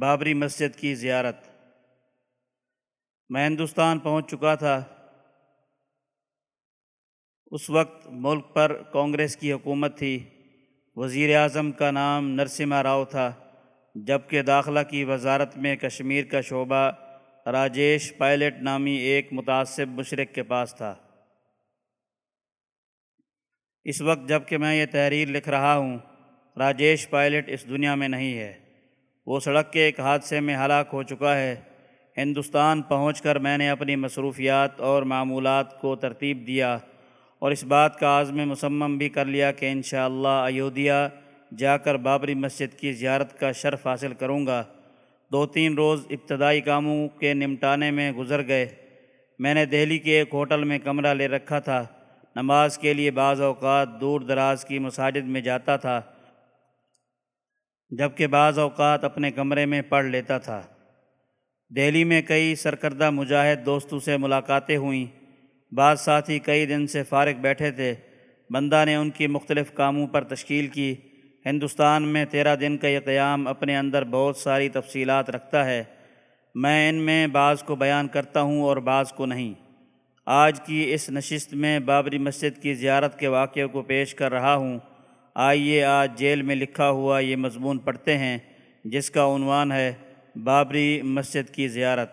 بابری مسجد کی زیارت۔ میں ہندوستان پہنچ چکا تھا۔ اس وقت ملک پر کانگریس کی حکومت تھی۔ وزیر اعظم کا نام نرسمہا راؤ تھا، جبکہ داخلہ کی وزارت میں کشمیر کا شعبہ راجیش پائلٹ نامی ایک متعصب مشرق کے پاس تھا۔ اس وقت جبکہ میں یہ تحریر لکھ رہا ہوں، راجیش پائلٹ اس دنیا میں نہیں ہے۔ وہ سڑک کے ایک حادثے میں ہلاک ہو چکا ہے۔ ہندوستان پہنچ کر میں نے اپنی مصروفیات اور معمولات کو ترتیب دیا اور اس بات کا عزم مصمم بھی کر لیا کہ انشاءاللہ ایودھیا جا کر بابری مسجد کی زیارت کا شرف حاصل کروں گا۔ دو تین روز ابتدائی کاموں کے نمٹانے میں گزر گئے۔ میں نے دہلی کے ایک ہوٹل میں کمرہ لے رکھا تھا۔ نماز کے لیے بعض اوقات دور دراز کی مساجد میں جاتا تھا۔ جبکہ بعض اوقات اپنے کمرے میں پڑھ لیتا تھا۔ دہلی میں کئی سرکردہ مجاہد دوستوں سے ملاقاتیں ہوئیں۔ بعض ساتھی کئی دن سے فارغ بیٹھے تھے۔ بندہ نے ان کی مختلف کاموں پر تشکیل کی۔ ہندوستان میں تیرہ دن کا یہ قیام اپنے اندر بہت ساری تفصیلات رکھتا ہے۔ میں ان میں بعض کو بیان کرتا ہوں اور بعض کو نہیں۔ آج کی اس نشست میں بابری مسجد کی زیارت کے واقعے کو پیش کر رہا ہوں۔ آئیے، آج جیل میں لکھا ہوا یہ مضمون پڑھتے ہیں، جس کا عنوان ہے بابری مسجد کی زیارت۔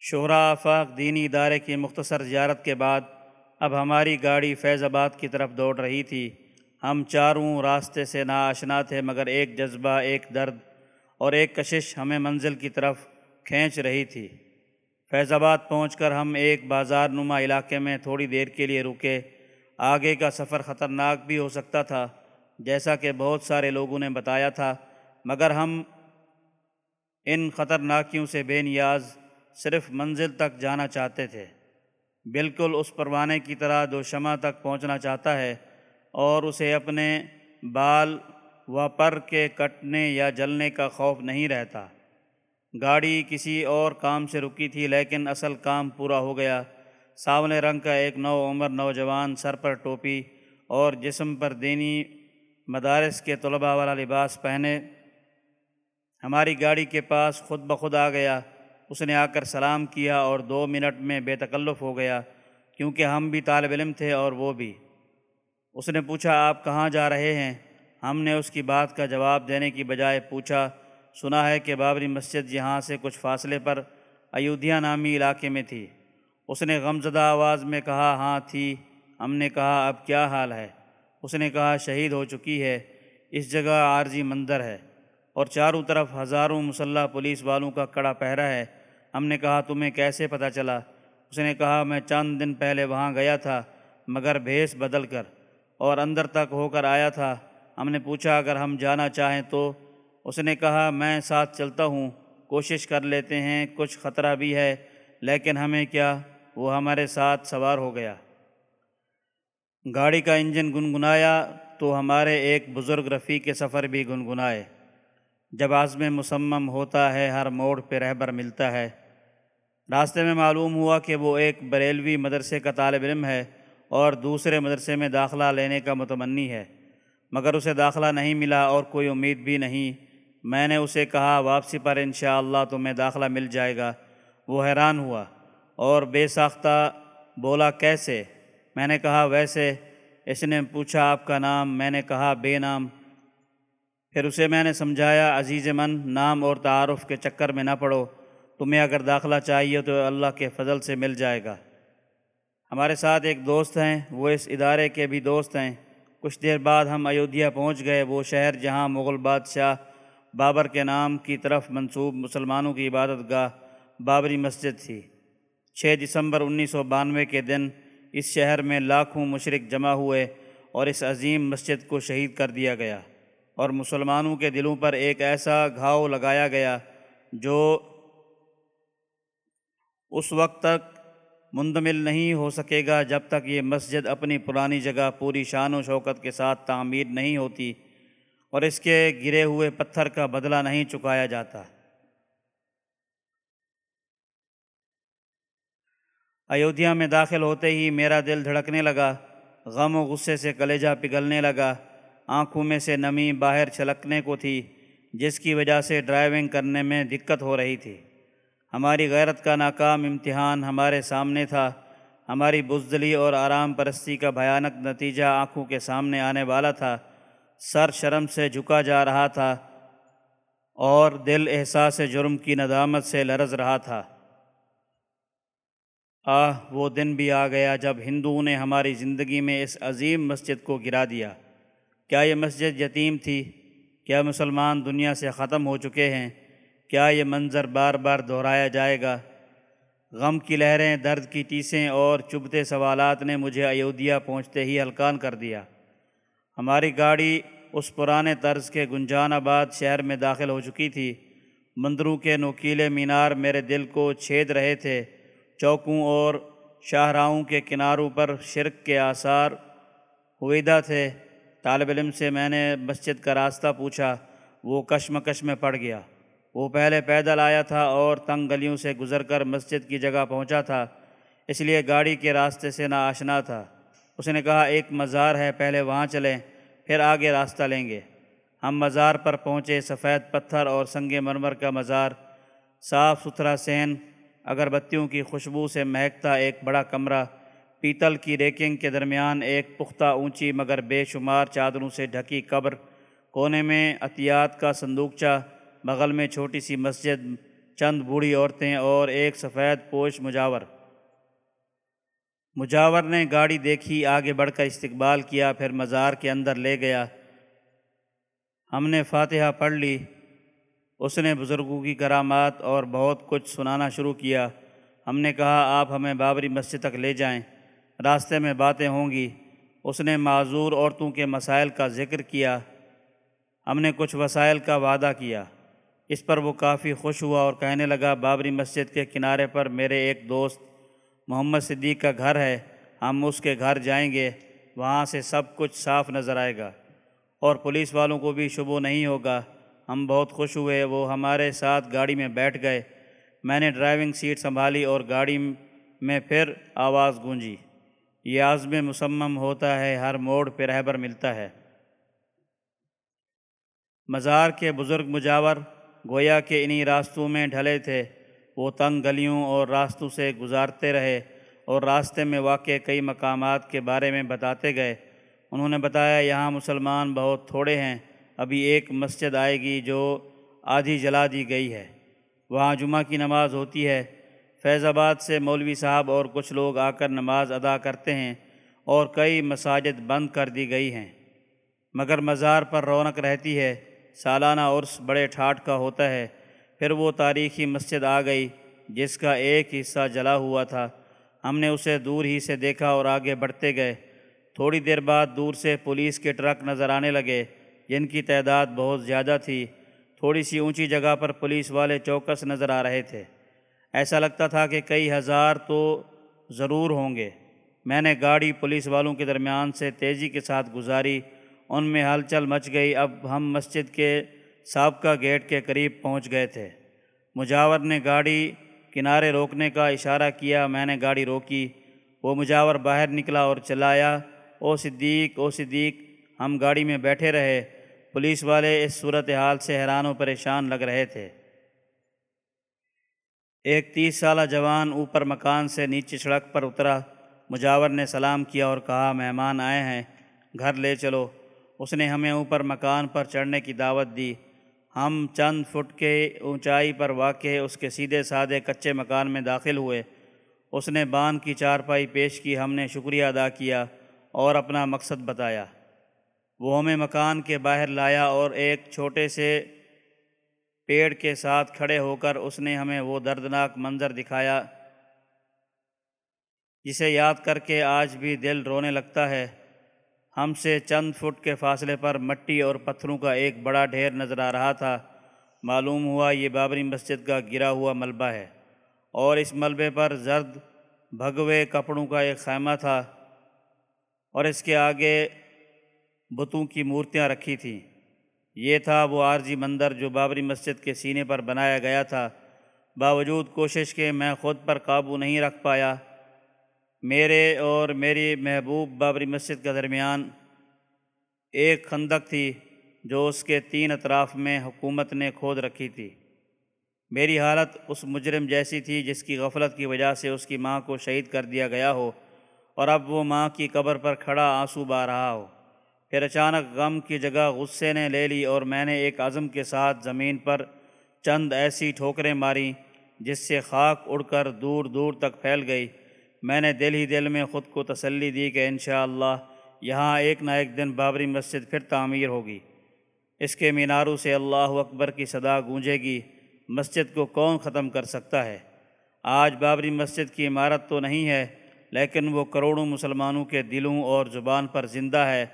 شہرا آفاق دینی ادارے کی مختصر زیارت کے بعد اب ہماری گاڑی فیض آباد کی طرف دوڑ رہی تھی۔ ہم چاروں راستے سے نا آشنا تھے، مگر ایک جذبہ، ایک درد اور ایک کشش ہمیں منزل کی طرف کھینچ رہی تھی۔ فیض آباد پہنچ کر ہم ایک بازار نما علاقے میں تھوڑی دیر کے لیے رکے۔ آگے کا سفر خطرناک بھی ہو سکتا تھا، جیسا کہ بہت سارے لوگوں نے بتایا تھا، مگر ہم ان خطرناکیوں سے بے نیاز صرف منزل تک جانا چاہتے تھے۔ بالکل اس پروانے کی طرح دو شمع تک پہنچنا چاہتا ہے اور اسے اپنے بال و پر کے کٹنے یا جلنے کا خوف نہیں رہتا۔ گاڑی کسی اور کام سے رکی تھی، لیکن اصل کام پورا ہو گیا۔ ساونے رنگ کا ایک نو عمر نوجوان سر پر ٹوپی اور جسم پر دینی مدارس کے طلباء والا لباس پہنے۔ ہماری گاڑی کے پاس خود بخود آ گیا۔ اس نے آ کر سلام کیا اور دو منٹ میں بے تکلف ہو گیا، کیونکہ ہم بھی طالب علم تھے اور وہ بھی۔ اس نے پوچھا، آپ کہاں جا رہے ہیں؟ ہم نے اس کی بات کا جواب دینے کی بجائے پوچھا سنا ہے کہ بابری مسجد یہاں سے کچھ فاصلے پر ایودھیا نامی علاقے میں تھی۔ اس نے غمزدہ آواز میں کہا ہاں تھی۔ ہم نے کہا، اب کیا حال ہے؟ اس نے کہا، شہید ہو چکی ہے۔ اس جگہ عارضی مندر ہے اور چاروں طرف ہزاروں مسلح پولیس والوں کا کڑا پہرا ہے۔ ہم نے کہا، تمہیں کیسے پتہ چلا؟ اس نے کہا، میں چند دن پہلے وہاں گیا تھا، مگر بھیس بدل کر اور اندر تک ہو کر آیا تھا۔ ہم نے پوچھا، اگر ہم جانا چاہیں تو؟ اس نے کہا، میں ساتھ چلتا ہوں، کوشش کر لیتے ہیں، کچھ خطرہ بھی ہے، لیکن ہمیں کیا؟ وہ ہمارے ساتھ سوار ہو گیا۔ گاڑی کا انجن گنگنایا تو ہمارے ایک بزرگ رفیع کے سفر بھی گنگنائے۔ جب عزم مصمم ہوتا ہے، ہر موڑ پہ رہبر ملتا ہے۔ راستے میں معلوم ہوا کہ وہ ایک بریلوی مدرسے کا طالب علم ہے اور دوسرے مدرسے میں داخلہ لینے کا متمنی ہے، مگر اسے داخلہ نہیں ملا اور کوئی امید بھی نہیں میں نے اسے کہا، واپسی پر انشاءاللہ تمہیں داخلہ مل جائے گا۔ وہ حیران ہوا اور بے ساختہ بولا، کیسے؟ میں نے کہا، ویسے اس نے پوچھا، آپ کا نام؟ میں نے کہا، بے نام۔ پھر اسے میں نے سمجھایا، عزیز من، نام اور تعارف کے چکر میں نہ پڑو۔ تمہیں اگر داخلہ چاہیے تو اللہ کے فضل سے مل جائے گا۔ ہمارے ساتھ ایک دوست ہیں، وہ اس ادارے کے بھی دوست ہیں۔ کچھ دیر بعد ہم ایودھیا پہنچ گئے، وہ شہر جہاں مغل بادشاہ بابر کے نام کی طرف منسوب مسلمانوں کی عبادت گاہ بابری مسجد تھی۔ چھ دسمبر انیس سو بانوے کے دن اس شہر میں لاکھوں مشرق جمع ہوئے اور اس عظیم مسجد کو شہید کر دیا گیا اور مسلمانوں کے دلوں پر ایک ایسا گھاؤ لگایا گیا جو اس وقت تک مندمل نہیں ہو سکے گا جب تک یہ مسجد اپنی پرانی جگہ پوری شان و شوکت کے ساتھ تعمیر نہیں ہوتی۔ اور اس کے گرے ہوئے پتھر کا بدلہ نہیں چکایا جاتا۔ ایودھیا میں داخل ہوتے ہی میرا دل دھڑکنے لگا، غم و غصے سے کلیجہ پگھلنے لگا۔ آنکھوں میں سے نمی باہر چھلکنے کو تھی، جس کی وجہ سے ڈرائیونگ کرنے میں دقت ہو رہی تھی۔ ہماری غیرت کا ناکام امتحان ہمارے سامنے تھا۔ ہماری بزدلی اور آرام پرستی کا بھیانک نتیجہ آنکھوں کے سامنے آنے والا تھا۔ سر شرم سے جھکا جا رہا تھا اور دل احساس جرم کی ندامت سے لرز رہا تھا۔ آہ، وہ دن بھی آ گیا جب ہندوؤں نے ہماری زندگی میں اس عظیم مسجد کو گرا دیا۔ کیا یہ مسجد یتیم تھی؟ کیا مسلمان دنیا سے ختم ہو چکے ہیں؟ کیا یہ منظر بار بار دہرایا جائے گا؟ غم کی لہریں، درد کی ٹیسیں اور چبھتے سوالات نے مجھے ایودھیا پہنچتے ہی ہلکان کر دیا۔ ہماری گاڑی اس پرانے طرز کے گنجان آباد شہر میں داخل ہو چکی تھی۔ مندروں کے نوکیلے مینار میرے دل کو چھید رہے تھے۔ چوکوں اور شاہراہوں کے کناروں پر شرک کے آثار ہویدہ تھے۔ طالب علم سے میں نے مسجد کا راستہ پوچھا، وہ کشمکش میں پڑ گیا۔ وہ پہلے پیدل آیا تھا اور تنگ گلیوں سے گزر کر مسجد کی جگہ پہنچا تھا۔ اس لیے گاڑی کے راستے سے نہ آشنا تھا۔ اس نے کہا، ایک مزار ہے، پہلے وہاں چلیں۔ پھر آگے راستہ لیں گے۔ ہم مزار پر پہنچے، سفید پتھر اور سنگ مرمر کا مزار، صاف ستھرا سین، اگربتیوں کی خوشبو سے مہکتا ایک بڑا کمرہ، پیتل کی ریکنگ کے درمیان ایک پختہ اونچی مگر بے شمار چادروں سے ڈھکی قبر، کونے میں عطیات کا صندوقچہ، بغل میں چھوٹی سی مسجد، چند بوڑھی عورتیں اور ایک سفید پوش مجاور۔ مجاور نے گاڑی دیکھی، آگے بڑھ کر استقبال کیا، پھر مزار کے اندر لے گیا۔ ہم نے فاتحہ پڑھ لی۔ اس نے بزرگوں کی کرامات اور بہت کچھ سنانا شروع کیا۔ ہم نے کہا، آپ ہمیں بابری مسجد تک لے جائیں۔ راستے میں باتیں ہوں گی۔ اس نے معذور عورتوں کے مسائل کا ذکر کیا۔ ہم نے کچھ وسائل کا وعدہ کیا۔ اس پر وہ کافی خوش ہوا اور کہنے لگا، بابری مسجد کے کنارے پر میرے ایک دوست محمد صدیق کا گھر ہے، ہم اس کے گھر جائیں گے، وہاں سے سب کچھ صاف نظر آئے گا۔ اور پولیس والوں کو بھی شبو نہیں ہوگا۔ ہم بہت خوش ہوئے، وہ ہمارے ساتھ گاڑی میں بیٹھ گئے۔ میں نے ڈرائیونگ سیٹ سنبھالی اور گاڑی میں پھر آواز گونجی۔ یہ عزم مسمم ہوتا ہے، ہر موڑ پہ رہبر ملتا ہے۔ مزار کے بزرگ مجاور، گویا کہ انہی راستوں میں ڈھلے تھے۔ وہ تنگ گلیوں اور راستوں سے گزارتے رہے اور راستے میں واقع کئی مقامات کے بارے میں بتاتے گئے۔ انہوں نے بتایا، یہاں مسلمان بہت تھوڑے ہیں، ابھی ایک مسجد آئے گی جو آدھی جلا دی گئی ہے۔ وہاں جمعہ کی نماز ہوتی ہے۔ فیض آباد سے مولوی صاحب اور کچھ لوگ آ کر نماز ادا کرتے ہیں اور کئی مساجد بند کر دی گئی ہیں۔ مگر مزار پر رونق رہتی ہے، سالانہ عرس بڑے ٹھاٹ کا ہوتا ہے۔ پھر وہ تاریخی مسجد آ گئی، جس کا ایک حصہ جلا ہوا تھا۔ ہم نے اسے دور ہی سے دیکھا اور آگے بڑھتے گئے۔ تھوڑی دیر بعد دور سے پولیس کے ٹرک نظر آنے لگے، جن کی تعداد بہت زیادہ تھی۔ تھوڑی سی اونچی جگہ پر پولیس والے چوکس نظر آ رہے تھے۔ ایسا لگتا تھا کہ کئی ہزار تو ضرور ہوں گے۔ میں نے گاڑی پولیس والوں کے درمیان سے تیزی کے ساتھ گزاری، ان میں ہلچل مچ گئی۔ اب ہم مسجد کے سابقہ گیٹ کے قریب پہنچ گئے تھے۔ مجاور نے گاڑی کنارے روکنے کا اشارہ کیا، میں نے گاڑی روکی۔ وہ مجاور باہر نکلا اور چلایا۔ او صدیق او صدیق، ہم گاڑی میں بیٹھے رہے۔ پولیس والے اس صورتحال سے حیران و پریشان لگ رہے تھے۔ ایک تیس سالہ جوان اوپر مکان سے نیچے سڑک پر اترا۔ مجاور نے سلام کیا اور کہا، مہمان آئے ہیں، گھر لے چلو۔ اس نے ہمیں اوپر مکان پر چڑھنے کی دعوت دی۔ ہم چند فٹ کے اونچائی پر واقع اس کے سیدھے سادھے کچے مکان میں داخل ہوئے۔ اس نے بان کی چارپائی پیش کی، ہم نے شکریہ ادا کیا اور اپنا مقصد بتایا۔ وہ ہمیں مکان کے باہر لایا اور ایک چھوٹے سے پیڑ کے ساتھ کھڑے ہو کر اس نے ہمیں وہ دردناک منظر دکھایا، جسے یاد کر کے آج بھی دل رونے لگتا ہے۔ ہم سے چند فٹ کے فاصلے پر مٹی اور پتھروں کا ایک بڑا ڈھیر نظر آ رہا تھا۔ معلوم ہوا یہ بابری مسجد کا گرا ہوا ملبہ ہے۔ اور اس ملبے پر زرد، بھگوے، کپڑوں کا ایک خیمہ تھا۔ اور اس کے آگے بتوں کی مورتیاں رکھی تھیں۔ یہ تھا وہ عارضی مندر جو بابری مسجد کے سینے پر بنایا گیا تھا۔ باوجود کوشش کے میں خود پر قابو نہیں رکھ پایا۔ میرے اور میری محبوب بابری مسجد کا درمیان ایک خندق تھی جو اس کے تین اطراف میں حکومت نے کھود رکھی تھی۔ میری حالت اس مجرم جیسی تھی جس کی غفلت کی وجہ سے اس کی ماں کو شہید کر دیا گیا ہو اور اب وہ ماں کی قبر پر کھڑا آنسو با رہا ہو۔ پھر اچانک غم کی جگہ غصے نے لے لی اور میں نے ایک عزم کے ساتھ زمین پر چند ایسی ٹھوکریں ماری جس سے خاک اڑ کر دور دور تک پھیل گئی۔ میں نے دل ہی دل میں خود کو تسلی دی کہ انشاءاللہ یہاں ایک نہ ایک دن بابری مسجد پھر تعمیر ہوگی۔ اس کے میناروں سے اللہ اکبر کی صدا گونجے گی۔ مسجد کو کون ختم کر سکتا ہے؟ آج بابری مسجد کی عمارت تو نہیں ہے، لیکن وہ کروڑوں مسلمانوں کے دلوں اور زبان پر زندہ ہے۔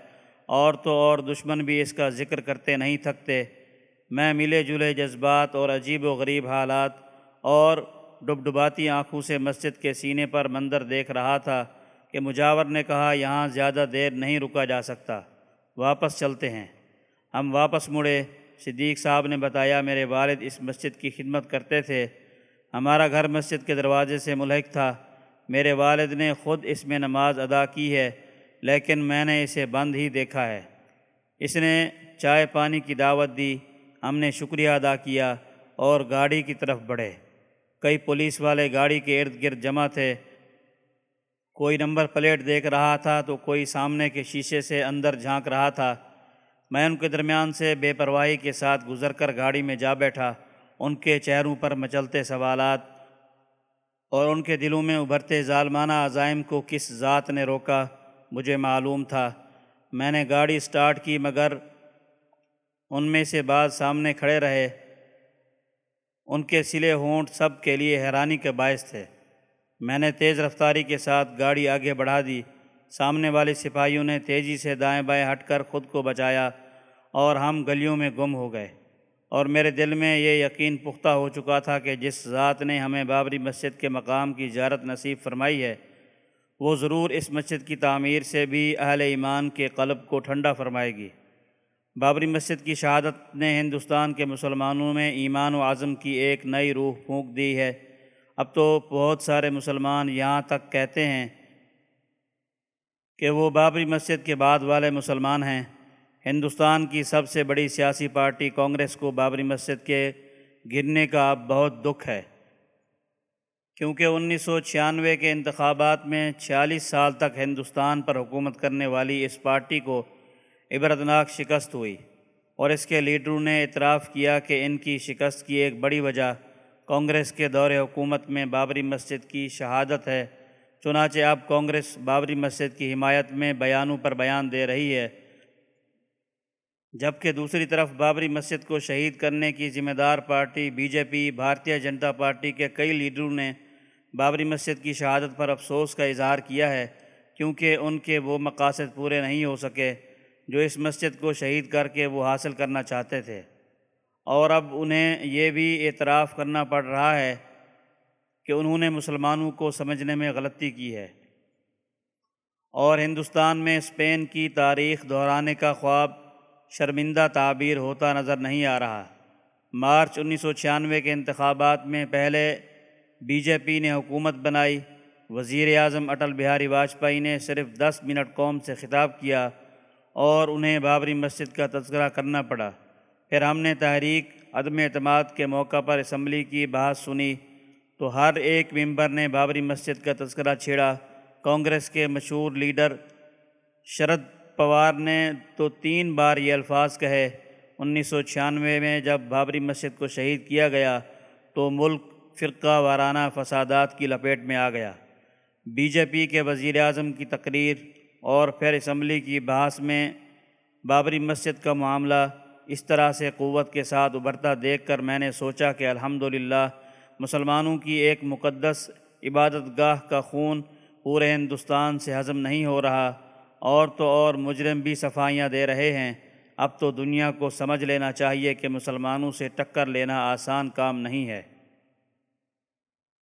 اور تو اور دشمن بھی اس کا ذکر کرتے نہیں تھکتے۔ میں ملے جلے جذبات اور عجیب و غریب حالات اور ڈبڈباتی آنکھوں سے مسجد کے سینے پر مندر دیکھ رہا تھا کہ مجاور نے کہا، یہاں زیادہ دیر نہیں رکا جا سکتا۔ واپس چلتے ہیں۔ ہم واپس مڑے۔ صدیق صاحب نے بتایا، میرے والد اس مسجد کی خدمت کرتے تھے۔ ہمارا گھر مسجد کے دروازے سے ملحق تھا۔ میرے والد نے خود اس میں نماز ادا کی ہے، لیکن میں نے اسے بند ہی دیکھا ہے۔ اس نے چائے پانی کی دعوت دی۔ ہم نے شکریہ ادا کیا اور گاڑی کی طرف بڑھے۔ کئی پولیس والے گاڑی کے ارد گرد جمع تھے۔ کوئی نمبر پلیٹ دیکھ رہا تھا تو کوئی سامنے کے شیشے سے اندر جھانک رہا تھا۔ میں ان کے درمیان سے بے پرواہی کے ساتھ گزر کر گاڑی میں جا بیٹھا۔ ان کے چہروں پر مچلتے سوالات اور ان کے دلوں میں ابھرتے ظالمانہ عزائم کو کس ذات نے روکا مجھے معلوم تھا۔ میں نے گاڑی سٹارٹ کی مگر ان میں سے بعض سامنے کھڑے رہے۔ ان کے سلے ہونٹ سب کے لیے حیرانی کے باعث تھے۔ میں نے تیز رفتاری کے ساتھ گاڑی آگے بڑھا دی۔ سامنے والے سپاہیوں نے تیزی سے دائیں بائیں ہٹ کر خود کو بچایا اور ہم گلیوں میں گم ہو گئے۔ اور میرے دل میں یہ یقین پختہ ہو چکا تھا کہ جس ذات نے ہمیں بابری مسجد کے مقام کی زیارت نصیب فرمائی ہے، وہ ضرور اس مسجد کی تعمیر سے بھی اہل ایمان کے قلب کو ٹھنڈا فرمائے گی۔ بابری مسجد کی شہادت نے ہندوستان کے مسلمانوں میں ایمان و عظم کی ایک نئی روح پھونک دی ہے۔ اب تو بہت سارے مسلمان یہاں تک کہتے ہیں کہ وہ بابری مسجد کے بعد والے مسلمان ہیں۔ ہندوستان کی سب سے بڑی سیاسی پارٹی کانگریس کو بابری مسجد کے گرنے کا اب بہت دکھ ہے۔ کیونکہ انیس سو چھیانوے کے انتخابات میں چھیالیس سال تک ہندوستان پر حکومت کرنے والی اس پارٹی کو عبرتناک شکست ہوئی اور اس کے لیڈروں نے اعتراف کیا کہ ان کی شکست کی ایک بڑی وجہ کانگریس کے دور حکومت میں بابری مسجد کی شہادت ہے۔ چنانچہ اب کانگریس بابری مسجد کی حمایت میں بیانوں پر بیان دے رہی ہے۔ جبکہ دوسری طرف بابری مسجد کو شہید کرنے کی ذمہ دار party B J P, Bharatiya Janata party کے کئی لیڈروں نے بابری مسجد کی شہادت پر افسوس کا اظہار کیا ہے، کیونکہ ان کے وہ مقاصد پورے نہیں ہو سکے۔ جو اس مسجد کو شہید کر کے وہ حاصل کرنا چاہتے تھے۔ اور اب انہیں یہ بھی اعتراف کرنا پڑ رہا ہے کہ انہوں نے مسلمانوں کو سمجھنے میں غلطی کی ہے۔ اور ہندوستان میں اسپین کی تاریخ دہرانے کا خواب شرمندہ تعبیر ہوتا نظر نہیں آ رہا۔ مارچ انیس سو چھیانوے کے انتخابات میں پہلے بی جے پی نے حکومت بنائی۔ وزیر اعظم اٹل بہاری واجپئی نے صرف دس منٹ قوم سے خطاب کیا۔ اور انہیں بابری مسجد کا تذکرہ کرنا پڑا۔ پھر ہم نے تحریک، عدم اعتماد کے موقع پر اسمبلی کی بحث سنی۔ تو ہر ایک ممبر نے بابری مسجد کا تذکرہ چھیڑا۔ کانگریس کے مشہور لیڈر شرد پوار نے تو تین بار یہ الفاظ کہے۔ انیس سو چھیانوے میں جب بابری مسجد کو شہید کیا گیا، تو ملک فرقہ وارانہ فسادات کی لپیٹ میں آ گیا۔ بی جے پی کے وزیر اعظم کی تقریر اور پھر اسمبلی کی بحث میں بابری مسجد کا معاملہ اس طرح سے قوت کے ساتھ ابھرتا دیکھ کر میں نے سوچا کہ الحمدللہ مسلمانوں کی ایک مقدس عبادت گاہ کا خون پورے ہندوستان سے ہضم نہیں ہو رہا اور تو اور مجرم بھی صفائیاں دے رہے ہیں۔ اب تو دنیا کو سمجھ لینا چاہیے کہ مسلمانوں سے ٹکر لینا آسان کام نہیں ہے۔